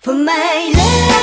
For my love.